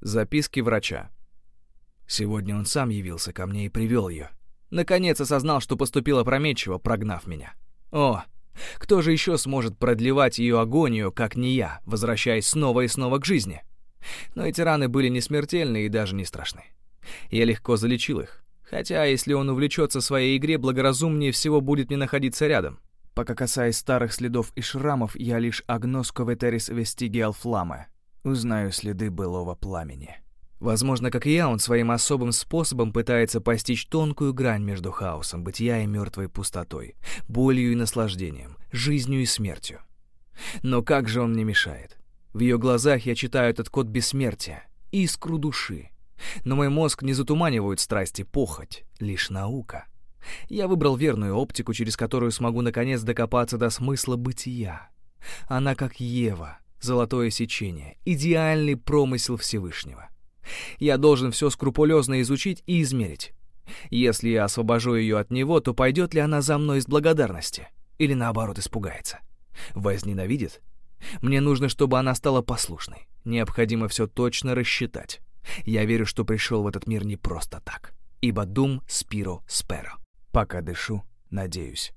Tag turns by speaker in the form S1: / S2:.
S1: Записки врача. Сегодня он сам явился ко мне и привел ее. Наконец осознал, что поступил опрометчиво, прогнав меня. О, кто же еще сможет продлевать ее агонию, как не я, возвращаясь снова и снова к жизни? Но эти раны были не смертельны и даже не страшны. Я легко залечил их. Хотя, если он увлечется своей игре, благоразумнее всего будет не находиться рядом. Пока касаясь старых следов и шрамов, я лишь агноско ветерис вестигиал фламе. Узнаю следы былого пламени. Возможно, как и я, он своим особым способом пытается постичь тонкую грань между хаосом бытия и мертвой пустотой, болью и наслаждением, жизнью и смертью. Но как же он мне мешает? В ее глазах я читаю этот код бессмертия, искру души. Но мой мозг не затуманивают страсти, похоть, лишь наука. Я выбрал верную оптику, через которую смогу наконец докопаться до смысла бытия. Она как Ева, золотое сечение, идеальный промысел Всевышнего. Я должен все скрупулезно изучить и измерить. Если я освобожу ее от него, то пойдет ли она за мной из благодарности? Или наоборот испугается? Возненавидит? Мне нужно, чтобы она стала послушной. Необходимо все точно рассчитать. Я верю, что пришел в этот мир не просто так. Ибо дум спиро сперо. Пока дышу, надеюсь.